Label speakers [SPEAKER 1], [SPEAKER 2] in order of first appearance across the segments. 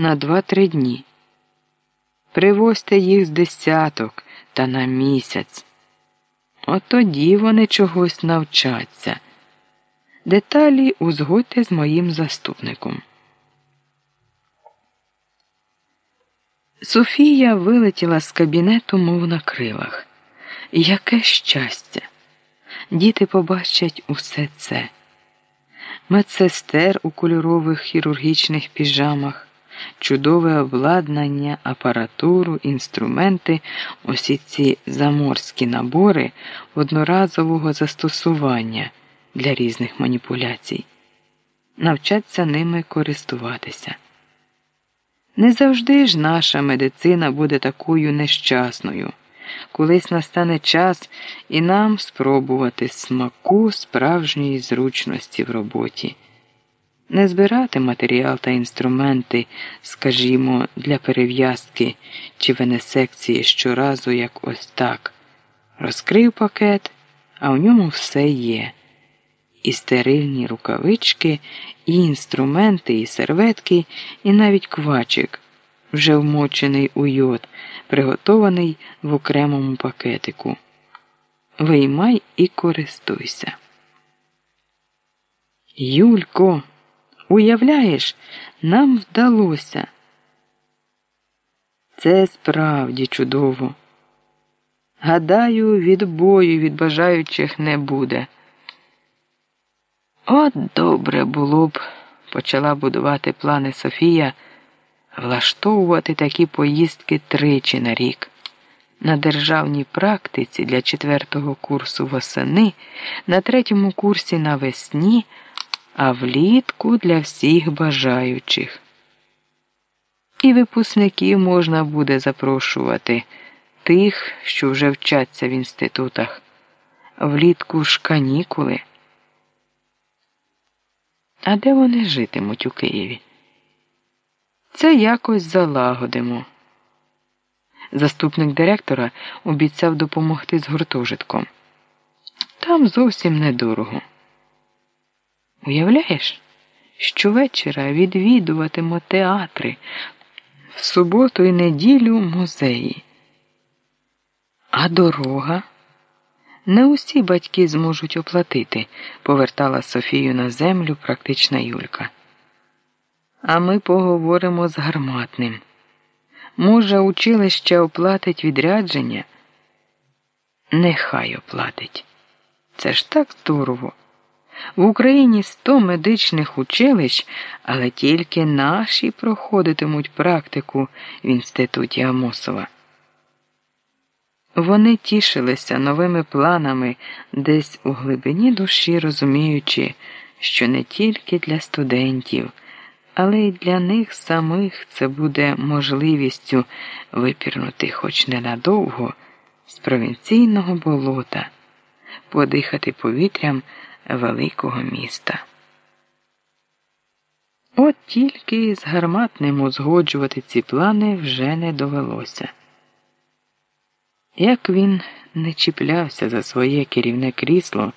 [SPEAKER 1] на два-три дні. Привозьте їх з десяток та на місяць. От тоді вони чогось навчаться. Деталі узгодьте з моїм заступником. Софія вилетіла з кабінету, мов на крилах. Яке щастя! Діти побачать усе це. Медсестер у кольорових хірургічних піжамах, чудове обладнання, апаратуру, інструменти, усі ці заморські набори одноразового застосування для різних маніпуляцій, навчаться ними користуватися. Не завжди ж наша медицина буде такою нещасною. Колись настане час і нам спробувати смаку справжньої зручності в роботі, не збирати матеріал та інструменти, скажімо, для перев'язки чи венесекції щоразу, як ось так. Розкрив пакет, а в ньому все є. І стерильні рукавички, і інструменти, і серветки, і навіть квачик, вже вмочений у йод приготований в окремому пакетику. Виймай і користуйся. Юлько, уявляєш, нам вдалося. Це справді чудово. Гадаю, відбою від бажаючих не буде. От добре було б, почала будувати плани Софія влаштовувати такі поїздки тричі на рік. На державній практиці для четвертого курсу восени, на третьому курсі навесні, а влітку для всіх бажаючих. І випускників можна буде запрошувати тих, що вже вчаться в інститутах, влітку ж канікули. А де вони житимуть у Києві? Це якось залагодимо. Заступник директора обіцяв допомогти з гуртожитком. Там зовсім недорого. Уявляєш, щовечора відвідуватимо театри, в суботу і неділю музеї. А дорога? Не усі батьки зможуть оплатити, повертала Софію на землю практична Юлька. А ми поговоримо з гарматним. Може, училище оплатить відрядження? Нехай оплатить. Це ж так здорово. В Україні сто медичних училищ, але тільки наші проходитимуть практику в інституті Амосова. Вони тішилися новими планами, десь у глибині душі розуміючи, що не тільки для студентів але й для них самих це буде можливістю випірнути хоч ненадовго з провінційного болота, подихати повітрям великого міста. От тільки з гарматним узгоджувати ці плани вже не довелося. Як він не чіплявся за своє керівне крісло,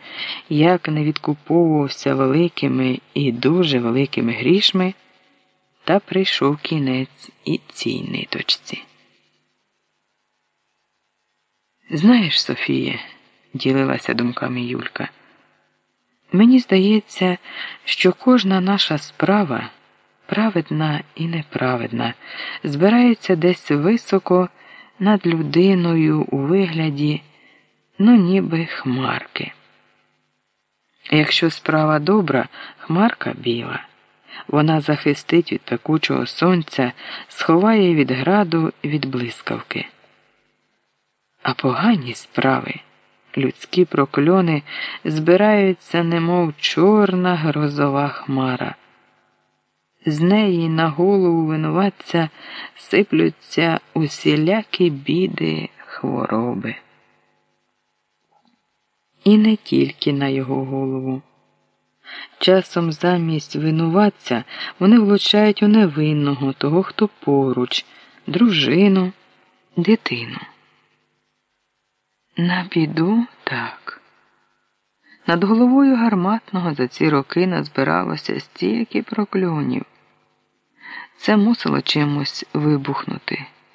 [SPEAKER 1] як не відкуповувався великими і дуже великими грішми. Та прийшов кінець і цій ниточці. Знаєш, Софія, ділилася думками Юлька, мені здається, що кожна наша справа, праведна і неправедна, збирається десь високо над людиною у вигляді, ну, ніби хмарки. Якщо справа добра, хмарка біла. Вона захистить від пекучого сонця, сховає від граду від блискавки. А погані справи, людські прокльони збираються, немов чорна грозова хмара. З неї на голову винуватця сиплються усілякі біди хвороби. І не тільки на його голову. Часом замість винуватця вони влучають у невинного, того, хто поруч, дружину, дитину. На біду так. Над головою гарматного за ці роки назбиралося стільки прокльонів. Це мусило чимось вибухнути.